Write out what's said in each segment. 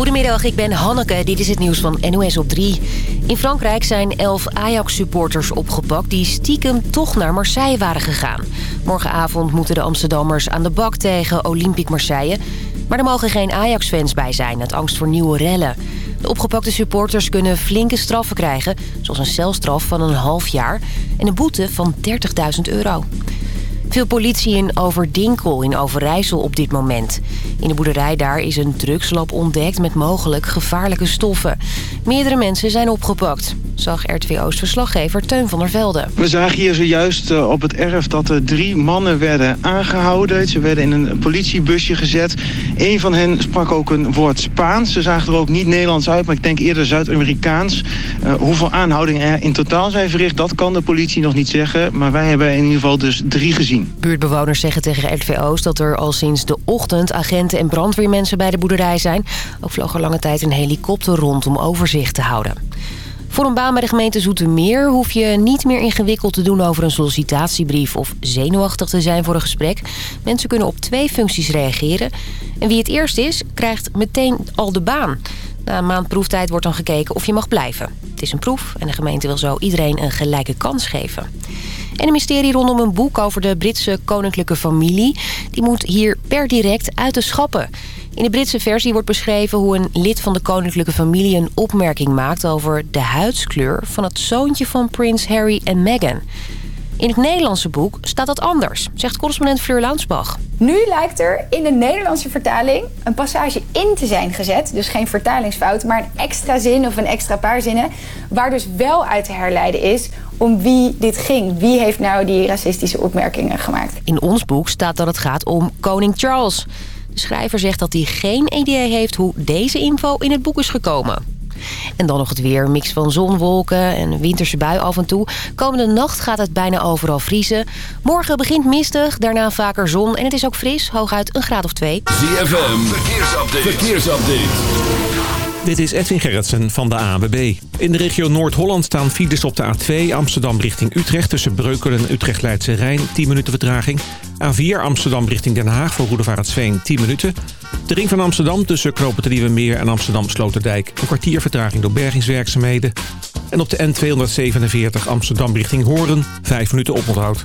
Goedemiddag, ik ben Hanneke. Dit is het nieuws van NOS op 3. In Frankrijk zijn elf Ajax-supporters opgepakt... die stiekem toch naar Marseille waren gegaan. Morgenavond moeten de Amsterdammers aan de bak tegen Olympique Marseille. Maar er mogen geen Ajax-fans bij zijn... uit angst voor nieuwe rellen. De opgepakte supporters kunnen flinke straffen krijgen... zoals een celstraf van een half jaar... en een boete van 30.000 euro. Veel politie in Overdinkel in Overijssel op dit moment. In de boerderij daar is een drugslab ontdekt met mogelijk gevaarlijke stoffen. Meerdere mensen zijn opgepakt, zag RTWO's verslaggever Teun van der Velde. We zagen hier zojuist eh, op het erf dat er drie mannen werden aangehouden. Ze werden in een politiebusje gezet. Een van hen sprak ook een woord Spaans. Ze zagen er ook niet Nederlands uit, maar ik denk eerder Zuid-Amerikaans. Uh, hoeveel aanhoudingen er in totaal zijn verricht, dat kan de politie nog niet zeggen. Maar wij hebben in ieder geval dus drie gezien. Buurtbewoners zeggen tegen RTVO's dat er al sinds de ochtend agenten en brandweermensen bij de boerderij zijn. Ook vloog er lange tijd een helikopter rond om overzicht te houden. Voor een baan bij de gemeente Zoetermeer hoef je niet meer ingewikkeld te doen over een sollicitatiebrief of zenuwachtig te zijn voor een gesprek. Mensen kunnen op twee functies reageren. En wie het eerst is, krijgt meteen al de baan. Na een maand proeftijd wordt dan gekeken of je mag blijven. Het is een proef en de gemeente wil zo iedereen een gelijke kans geven. En een mysterie rondom een boek over de Britse koninklijke familie. Die moet hier per direct uit de schappen. In de Britse versie wordt beschreven hoe een lid van de koninklijke familie... een opmerking maakt over de huidskleur van het zoontje van prins Harry en Meghan. In het Nederlandse boek staat dat anders, zegt correspondent Fleur Launsbach. Nu lijkt er in de Nederlandse vertaling een passage in te zijn gezet. Dus geen vertalingsfout, maar een extra zin of een extra paar zinnen. Waar dus wel uit te herleiden is om wie dit ging. Wie heeft nou die racistische opmerkingen gemaakt? In ons boek staat dat het gaat om koning Charles. De schrijver zegt dat hij geen idee heeft hoe deze info in het boek is gekomen. En dan nog het weer. Mix van zon, wolken en winterse bui af en toe. Komende nacht gaat het bijna overal vriezen. Morgen begint mistig, daarna vaker zon en het is ook fris. Hooguit een graad of twee. ZFM, verkeersupdate. verkeersupdate. Dit is Edwin Gerritsen van de ANWB. In de regio Noord-Holland staan files op de A2 Amsterdam richting Utrecht... tussen Breukelen en Utrecht-Leidse Rijn, 10 minuten vertraging. A4 Amsterdam richting Den Haag voor Roedevaartsveen, 10 minuten. De ring van Amsterdam tussen Knopen Meer en Amsterdam-Sloterdijk... een kwartier vertraging door bergingswerkzaamheden. En op de N247 Amsterdam richting Hoorn, 5 minuten oponthoud.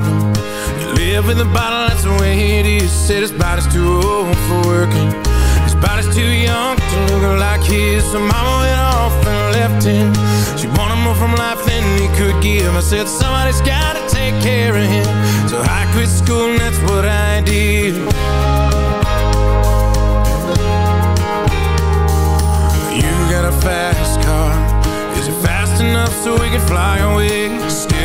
Problem. You live with a bottle, that's the way it is. Said his body's too old for working. His body's too young to look like his. So mama went off and left him. She wanted more from life than he could give. I said somebody's gotta take care of him. So I quit school and that's what I did. You got a fast car. Is it fast enough so we can fly away?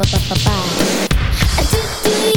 bye bye bye bye.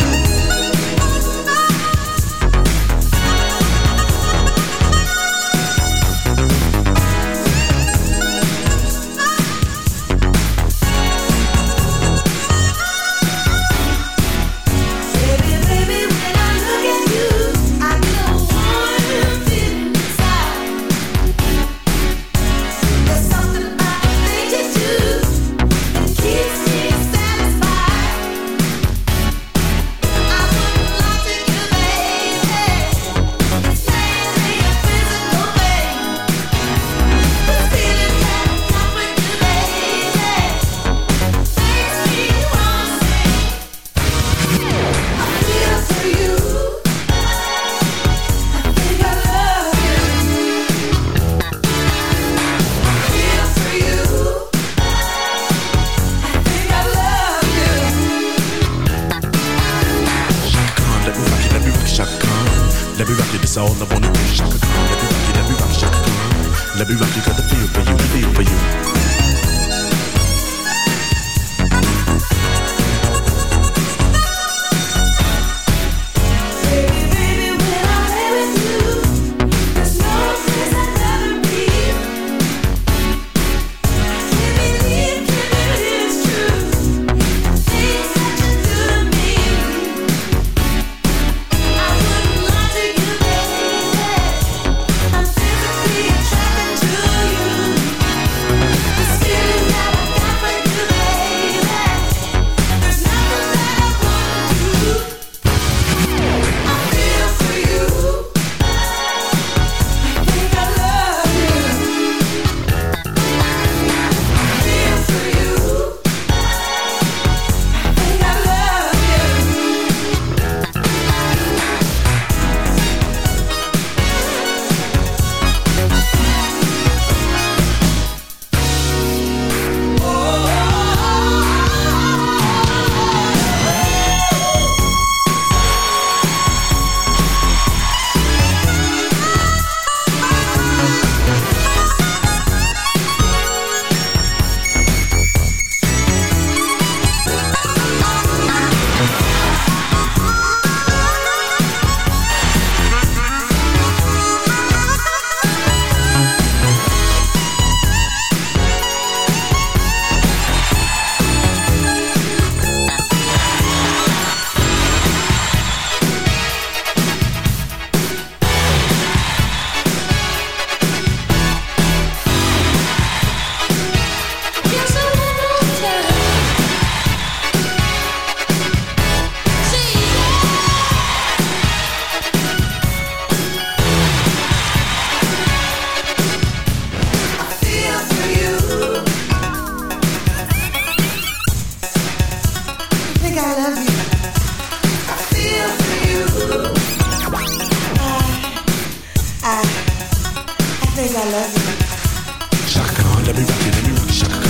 Shaka let me rock you, let me rock you, Shaka.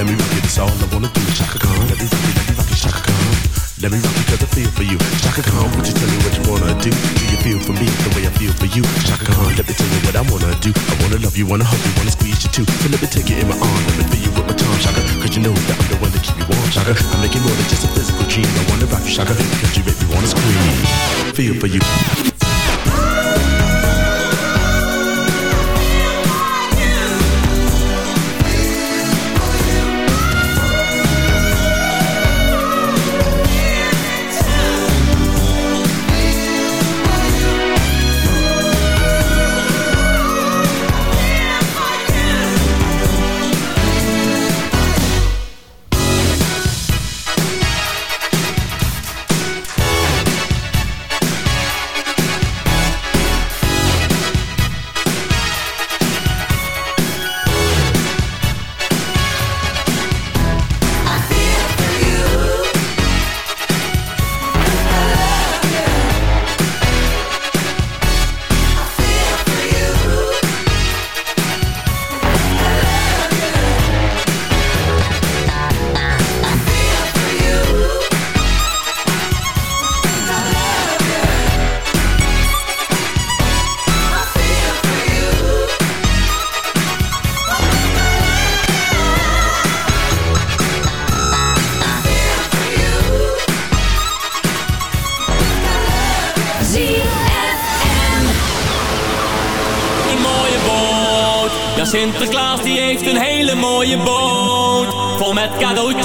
Let me rock you, that's all I wanna do. Shaka let me rock you, let me rock you, Shaka. Let me rock 'cause I feel for you. Shaka Khan, you tell me what you wanna do? Do you feel for me the way I feel for you? Shaka let me tell you what I wanna do. I wanna love you, wanna hug you, wanna squeeze you too. So let me take you in my arms, let me feel you with my tongue, Shaka. You know that I'm the one to keep you warm, Shaka. I'm making more than just a physical dream. I wanna rock you, Shaka, you make me wanna scream. Feel for you.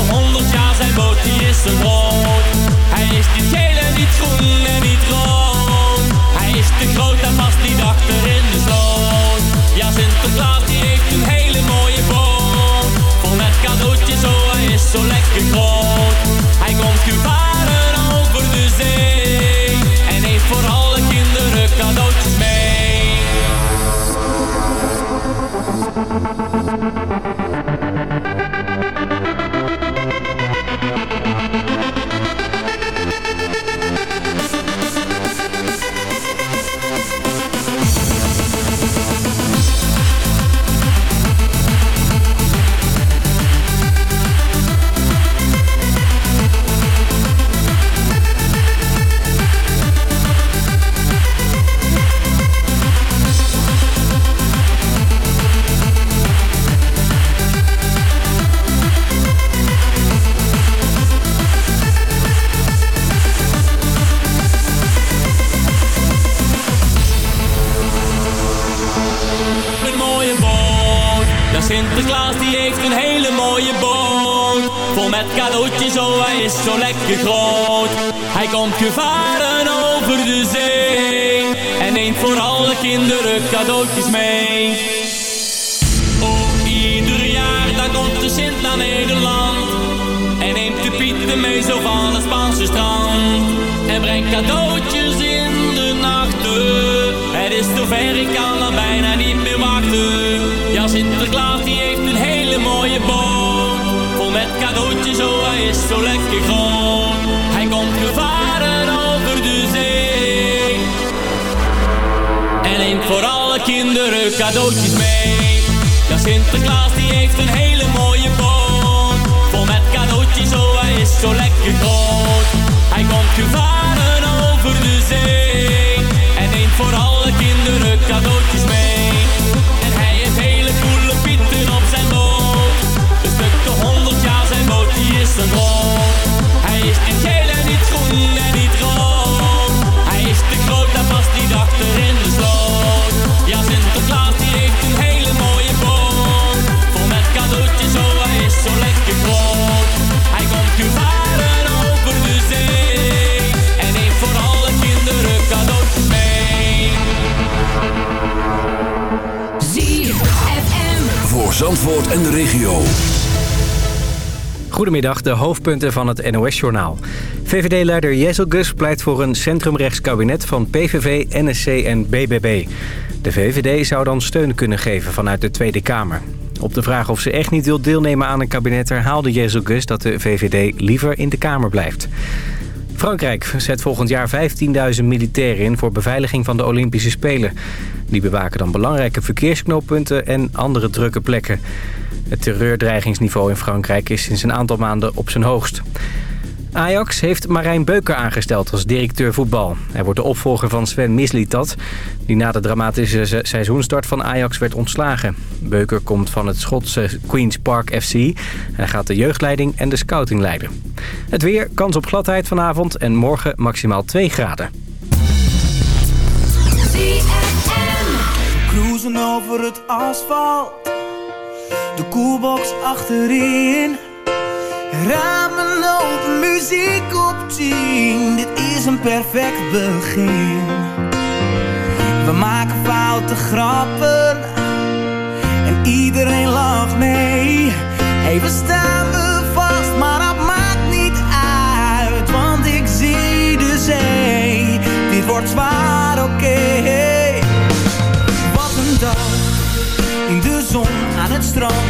Een honderd jaar zijn boot, die is zo groot. Hij is niet geel en niet groen en niet rood. Hij is te groot en past niet achter in de sloot. Ja, Sinterklaas die heeft een hele mooie boot. Vol met cadeautjes, oh hij is zo lekker groot. Hij komt gevaren over de zee. En heeft voor alle kinderen cadeautjes mee. Een zo lekker groot. Hij komt gevaren over de zee. En neemt voor alle kinderen cadeautjes mee. Oh, ieder jaar dan komt de Sint naar Nederland. En neemt de Pieten mee zo van het Spaanse strand. En brengt cadeautjes in de nachten. Het is zover, ik kan er bijna niet meer wachten. Cadeautjes, oh hij is zo lekker groot. Hij komt gevaren over de zee. En neemt voor alle kinderen cadeautjes mee. Ja, Sinterklaas die heeft een hele mooie boot. Vol met cadeautjes, oh hij is zo lekker groot. Hij komt gevaren over de zee. En neemt voor alle kinderen cadeautjes mee. Is een groot. Hij is niet geel en niet groen en niet rood. Hij is te groot, hij past niet achter in de sloot. Ja, Sinterklaas die heeft een hele mooie boot. Vol met cadeautjes, oh hij is zo lekker groot. Hij komt gevaren over de zee. En neemt voor alle kinderen cadeautjes mee. ZFM. Voor Zandvoort en de regio. Goedemiddag, de hoofdpunten van het NOS-journaal. VVD-leider Jezel Gus pleit voor een centrumrechts kabinet van PVV, NSC en BBB. De VVD zou dan steun kunnen geven vanuit de Tweede Kamer. Op de vraag of ze echt niet wil deelnemen aan een kabinet herhaalde Jezel Gus dat de VVD liever in de Kamer blijft. Frankrijk zet volgend jaar 15.000 militairen in voor beveiliging van de Olympische Spelen. Die bewaken dan belangrijke verkeersknooppunten en andere drukke plekken. Het terreurdreigingsniveau in Frankrijk is sinds een aantal maanden op zijn hoogst. Ajax heeft Marijn Beuker aangesteld als directeur voetbal. Hij wordt de opvolger van Sven Mislitat, die na de dramatische se- seizoenstart van Ajax werd ontslagen. Beuker komt van het Schotse Queen's Park FC. Hij gaat de jeugdleiding en de scouting leiden. Het weer, kans op gladheid vanavond en morgen maximaal 2 graden. Cruisen over het asfalt. De koelbox achterin. Ramen open, muziek op 10. Dit is een perfect begin. We maken foute grappen. En iedereen lacht mee. Even staan we vast, maar dat maakt niet uit. Want ik zie de zee. Dit wordt zwaar, oké. Wat een dag. In de zon, aan het strand,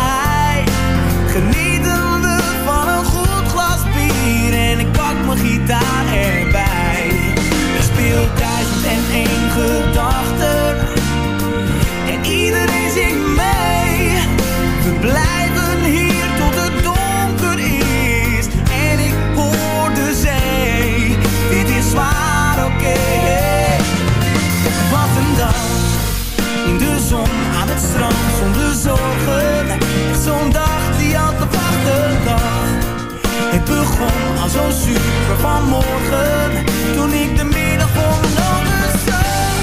Genieten we van een goed glas bier en ik pak mijn gitaar erbij. Ik speel duizend en één gedachten en iedereen zingt mee. We blijven hier tot het donker is en ik hoor de zee. Dit is zwaar, oké. Wat een dag, in de zon, aan het strand, zonder zorgen. zo super vanmorgen Toen ik de middag voor mijn ogen zag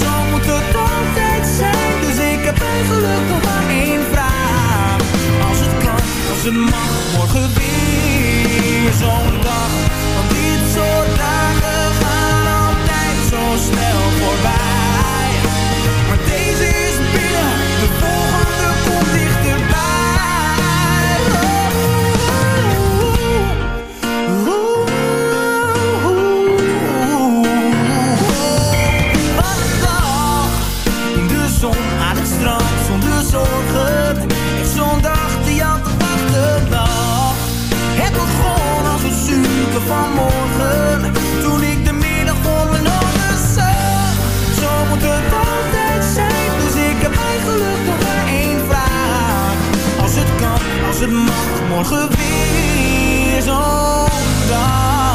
Zo moet het altijd zijn. Dus ik heb eigenlijk nog maar één vraag. Als het kan, als het mag Morgen weer zo'n dag. Want dit soort dagen gaan altijd zo snel voorbij. Het mag, morgen weer zo'n dag.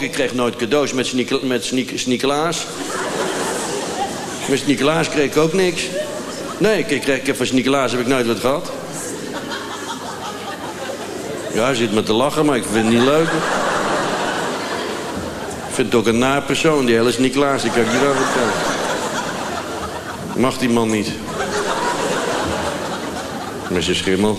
Ik kreeg nooit cadeaus met, Sneek- met Sneek- kreeg ik ook niks. Nee, ik, kreeg, ik van Sneekelaas heb ik nooit wat gehad. Ja, hij zit me te lachen, maar ik vind het niet leuk. Ik vind het ook een naar persoon, die hele Sneekelaas. Die kan ik niet over vertellen. Mag die man niet. Met zijn schimmel.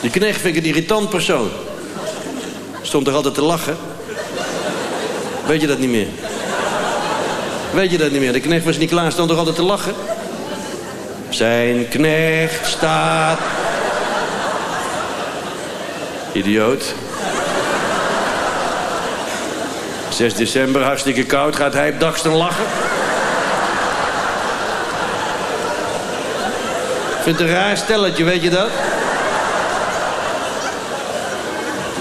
Die knecht vind ik een irritant persoon. Stond er altijd te lachen. Weet je dat niet meer? Weet je dat niet meer? De knecht was niet klaar, stond er altijd te lachen. Zijn knecht staat... Idioot. 6 december, hartstikke koud, gaat hij op dagsten lachen. Ik vind het een raar stelletje, weet je dat?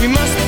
We must